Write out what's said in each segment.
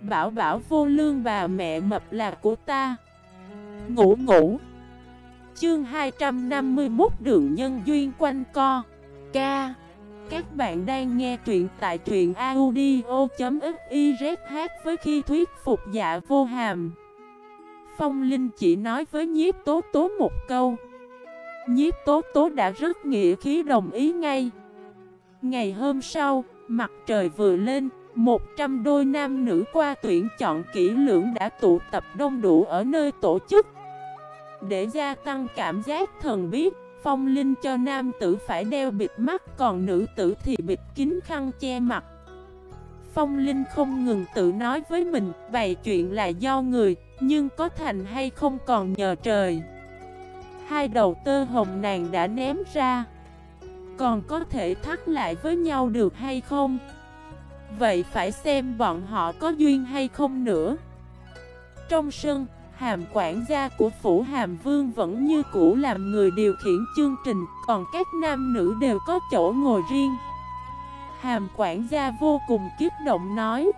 Bảo bảo vô lương bà mẹ mập là của ta. Ngủ ngủ. Chương 251 đường nhân duyên quanh co. Ca. Các bạn đang nghe truyện tại truyện audio.xyz với khi thuyết phục dạ vô hàm. Phong Linh chỉ nói với nhiếp tố tố một câu. Nhiếp tố tố đã rất nghĩa khí đồng ý ngay. Ngày hôm sau, mặt trời vừa lên một trăm đôi nam nữ qua tuyển chọn kỹ lưỡng đã tụ tập đông đủ ở nơi tổ chức. Để gia tăng cảm giác thần biết Phong linh cho nam tử phải đeo bịt mắt, Còn nữ tử thì bịt kín khăn che mặt. Phong linh không ngừng tự nói với mình, Bày chuyện là do người, Nhưng có thành hay không còn nhờ trời. Hai đầu tơ hồng nàng đã ném ra. Còn có thể thắt lại với nhau được hay không? Vậy phải xem bọn họ có duyên hay không nữa. Trong sân, hàm quản gia của phủ hàm vương vẫn như cũ làm người điều khiển chương trình Còn các nam nữ đều có chỗ ngồi riêng. Hàm quản gia vô cùng kiếp động nói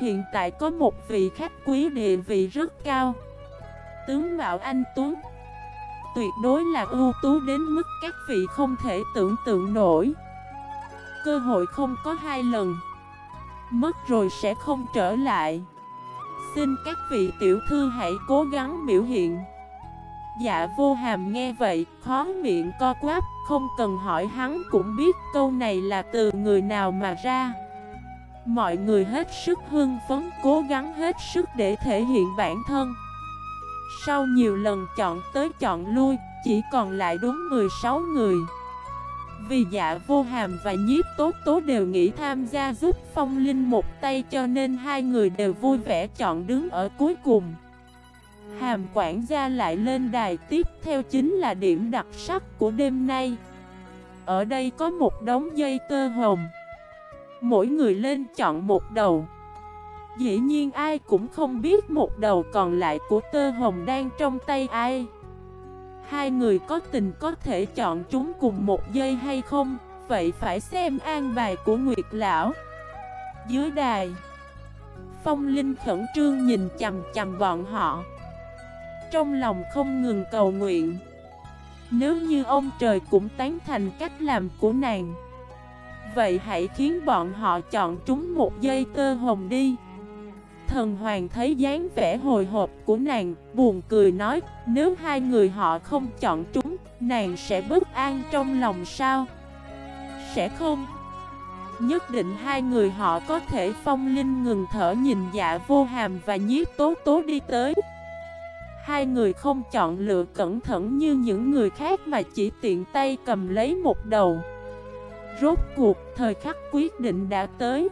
Hiện tại có một vị khách quý địa vị rất cao. Tướng Mạo Anh Tuấn Tuyệt đối là ưu tú đến mức các vị không thể tưởng tượng nổi. Cơ hội không có hai lần. Mất rồi sẽ không trở lại. Xin các vị tiểu thư hãy cố gắng biểu hiện. Dạ vô hàm nghe vậy, khó miệng co quáp Không cần hỏi hắn cũng biết câu này là từ người nào mà ra. Mọi người hết sức hưng phấn cố gắng hết sức để thể hiện bản thân. Sau nhiều lần chọn tới chọn lui, chỉ còn lại đúng 16 người vì dạ vô hàm và nhiếp tốt tố đều nghĩ tham gia giúp phong linh một tay cho nên hai người đều vui vẻ chọn đứng ở cuối cùng. Hàm quản gia lại lên đài tiếp theo chính là điểm đặc sắc của đêm nay. Ở đây có một đống dây tơ hồng. Mỗi người lên chọn một đầu. Dĩ nhiên ai cũng không biết một đầu còn lại của tơ hồng đang trong tay ai. Hai người có tình có thể chọn chúng cùng một giây hay không? Vậy phải xem an bài của Nguyệt Lão. Dưới đài, Phong Linh khẩn trương nhìn chầm chầm bọn họ. Trong lòng không ngừng cầu nguyện. Nếu như ông trời cũng tán thành cách làm của nàng, Vậy hãy khiến bọn họ chọn chúng một dây tơ hồng đi. Thần hoàng thấy dáng vẻ hồi hộp của nàng, buồn cười nói, nếu hai người họ không chọn chúng, nàng sẽ bất an trong lòng sao? Sẽ không. Nhất định hai người họ có thể phong linh ngừng thở nhìn dạ vô hàm và nhiếp tố tố đi tới. Hai người không chọn lựa cẩn thận như những người khác mà chỉ tiện tay cầm lấy một đầu. Rốt cuộc, thời khắc quyết định đã tới.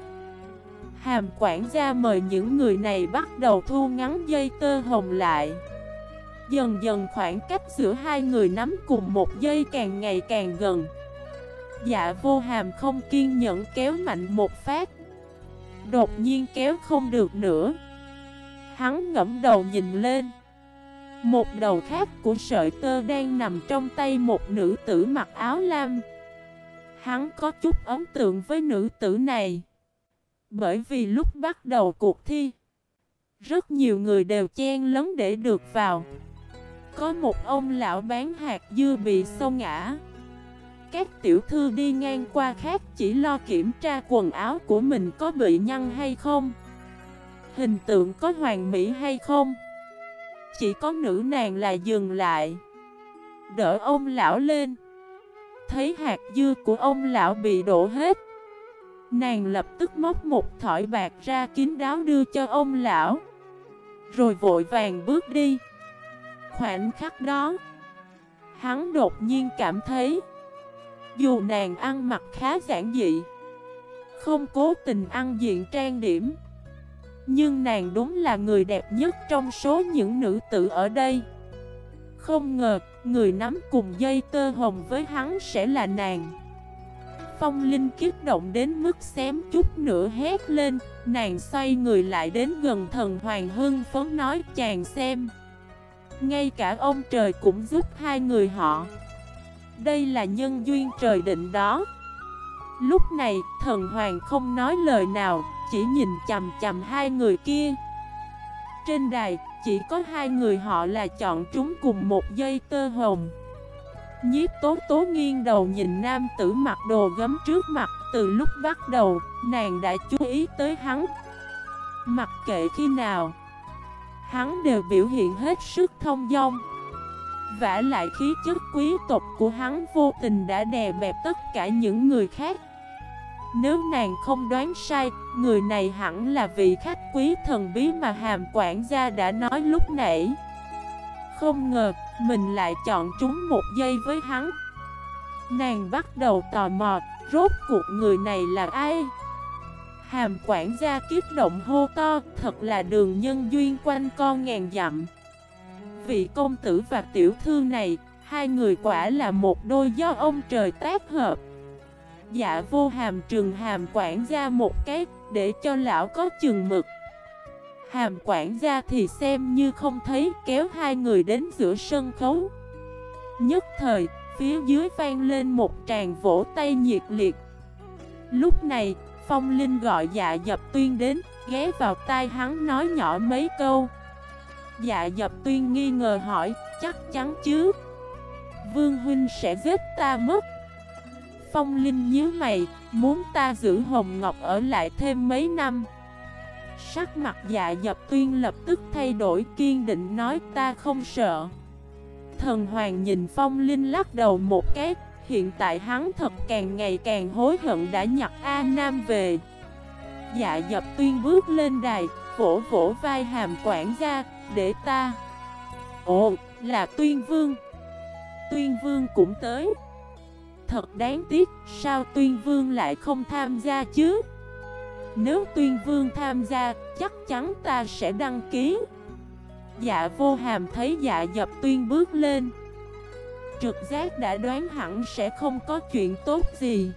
Hàm quản gia mời những người này bắt đầu thu ngắn dây tơ hồng lại. Dần dần khoảng cách giữa hai người nắm cùng một dây càng ngày càng gần. Dạ vô hàm không kiên nhẫn kéo mạnh một phát. Đột nhiên kéo không được nữa. Hắn ngẫm đầu nhìn lên. Một đầu khác của sợi tơ đang nằm trong tay một nữ tử mặc áo lam. Hắn có chút ấn tượng với nữ tử này bởi vì lúc bắt đầu cuộc thi, Rất nhiều người đều chen lấn để được vào. Có một ông lão bán hạt dưa bị sâu ngã. Các tiểu thư đi ngang qua khác chỉ lo kiểm tra quần áo của mình có bị nhăn hay không. Hình tượng có hoàn mỹ hay không? Chỉ có nữ nàng là dừng lại. Đỡ ông lão lên. Thấy hạt dưa của ông lão bị đổ hết Nàng lập tức móc một thỏi bạc ra kín đáo đưa cho ông lão Rồi vội vàng bước đi. Khoảnh khắc đó Hắn đột nhiên cảm thấy Dù nàng ăn mặc khá giản dị Không cố tình ăn diện trang điểm Nhưng nàng đúng là người đẹp nhất trong số những nữ tử ở đây. Không ngờ, người nắm cùng dây tơ hồng với hắn sẽ là nàng. Phong Linh kích động đến mức xém chút nữa hét lên, Nàng xoay người lại đến gần thần Hoàng Hưng phấn nói, chàng xem, Ngay cả ông trời cũng giúp hai người họ. Đây là nhân duyên trời định đó. Lúc này, thần hoàng không nói lời nào, chỉ nhìn chầm chầm hai người kia. Trên đài, chỉ có hai người họ là chọn chúng cùng một dây tơ hồng. Nhiếp tố tố nghiêng đầu nhìn nam tử mặc đồ gấm trước mặt Từ lúc bắt đầu, nàng đã chú ý tới hắn. Mặc kệ khi nào Hắn đều biểu hiện hết sức thông dong. Vả lại khí chất quý tộc của hắn vô tình đã đè bẹp tất cả những người khác. Nếu nàng không đoán sai, người này hẳn là vị khách quý thần bí mà hàm quản gia đã nói lúc nãy. Không ngờ, mình lại chọn chúng một giây với hắn Nàng bắt đầu tò mò, rốt cuộc người này là ai? Hàm quản gia kiếp động hô to, thật là đường nhân duyên quanh con ngàn dặm vị công tử và tiểu thư này, hai người quả là một đôi do ông trời tác hợp. Dạ vô hàm trừng hàm quản gia một cái, để cho lão có chừng mực. Hàm quản gia thì xem như không thấy kéo hai người đến giữa sân khấu. Nhất thời, phía dưới vang lên một tràng vỗ tay nhiệt liệt. Lúc này, Phong Linh gọi dạ dập tuyên đến, ghé vào tai hắn nói nhỏ mấy câu. Dạ dập tuyên nghi ngờ hỏi, chắc chắn chứ Vương huynh sẽ giết ta mất Phong Linh nhớ mày, muốn ta giữ Hồng Ngọc ở lại thêm mấy năm Sắc mặt dạ dập tuyên lập tức thay đổi kiên định nói ta không sợ. Thần Hoàng nhìn Phong Linh lắc đầu một cái Hiện tại hắn thật càng ngày càng hối hận đã nhặt A Nam về. Dạ dập tuyên bước lên đài Vỗ vỗ vai hàm quản gia để ta. Ồ, là Tuyên Vương. Tuyên Vương cũng tới. Thật đáng tiếc, sao Tuyên Vương lại không tham gia chứ? Nếu Tuyên Vương tham gia, chắc chắn ta sẽ đăng ký. Dạ vô hàm thấy dạ dập Tuyên bước lên. Trực giác đã đoán hẳn sẽ không có chuyện tốt gì.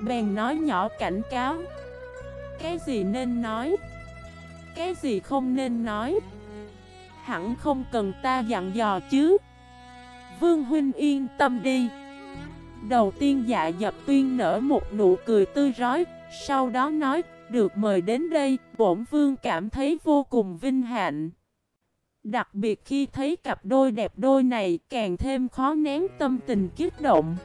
Bèn nói nhỏ cảnh cáo. Cái gì nên nói? Cái gì không nên nói? Hẳn không cần ta dặn dò chứ. Vương Huynh yên tâm đi. Đầu tiên dạ dập tuyên nở một nụ cười tươi rói sau đó nói, Được mời đến đây. Bổn Vương cảm thấy vô cùng vinh hạnh. Đặc biệt khi thấy cặp đôi đẹp đôi này, Càng thêm khó nén tâm tình kích động.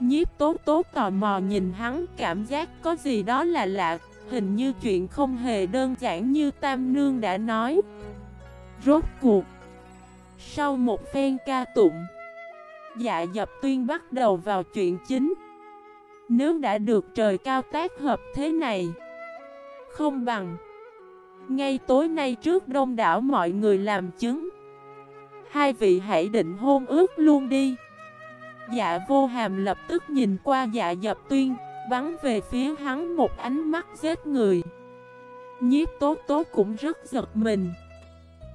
Nhiếp tốt tốt tò mò nhìn hắn, Cảm giác có gì đó là lạ, Hình như chuyện không hề đơn giản như Tam Nương đã nói. Rốt cuộc, Sau một phen ca tụng Dạ dập tuyên bắt đầu vào chuyện chính. Nếu đã được trời cao tác hợp thế này, Không bằng. Ngay tối nay trước đông đảo mọi người làm chứng. Hai vị hãy định hôn ước luôn đi. Dạ vô hàm lập tức nhìn qua dạ dập tuyên, Bắn về phía hắn một ánh mắt giết người. Nhiếp tố tố cũng rất giật mình.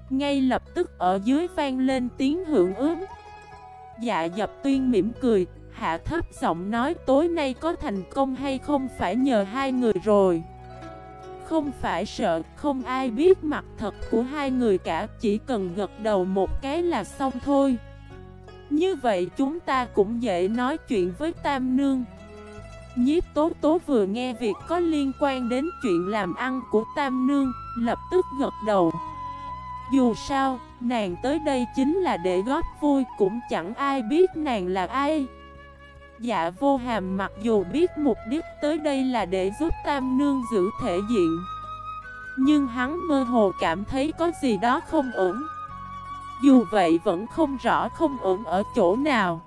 Ngay lập tức ở dưới vang lên tiếng hưởng ứng. Dạ dập tuyên mỉm cười Hạ thấp giọng nói tối nay có thành công hay không phải nhờ hai người rồi. Không phải sợ, không ai biết mặt thật của hai người cả Chỉ cần gật đầu một cái là xong thôi. Như vậy chúng ta cũng dễ nói chuyện với Tam Nương. Nhiếp tố tố vừa nghe việc có liên quan đến chuyện làm ăn của Tam Nương Lập tức gật đầu. Dù sao, nàng tới đây chính là để góp vui cũng chẳng ai biết nàng là ai. Dạ vô hàm, mặc dù biết mục đích tới đây là để giúp Tam Nương giữ thể diện, Nhưng hắn mơ hồ cảm thấy có gì đó không ổn. Dù vậy vẫn không rõ không ổn ở chỗ nào.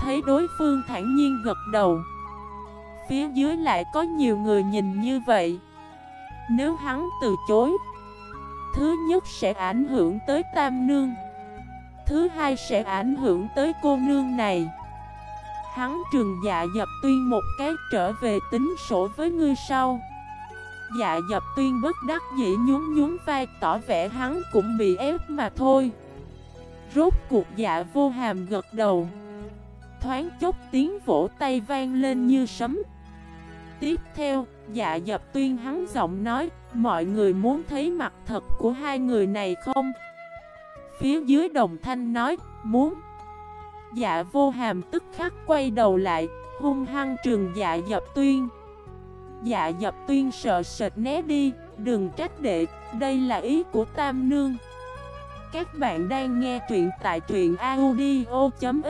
Thấy đối phương thản nhiên gật đầu, Phía dưới lại có nhiều người nhìn như vậy. Nếu hắn từ chối, Thứ nhất sẽ ảnh hưởng tới tam nương, Thứ hai sẽ ảnh hưởng tới cô nương này. Hắn trừng dạ dập tuyên một cái trở về tính sổ với ngươi sau. Dạ dập tuyên bất đắc dĩ nhún nhún vai tỏ vẻ hắn cũng bị ép mà thôi. Rốt cuộc dạ vô hàm gật đầu. Thoáng chốc tiếng vỗ tay vang lên như sấm. Tiếp theo, dạ dập tuyên hắn giọng nói Mọi người muốn thấy mặt thật của hai người này không? Phía dưới đồng thanh nói, muốn. Dạ vô hàm tức khắc quay đầu lại, hung hăng trường dạ dập tuyên. Dạ dập tuyên sợ sệt né đi Đừng trách đệ Đây là ý của Tam Nương. Các bạn đang nghe truyện tại truyện audio.fif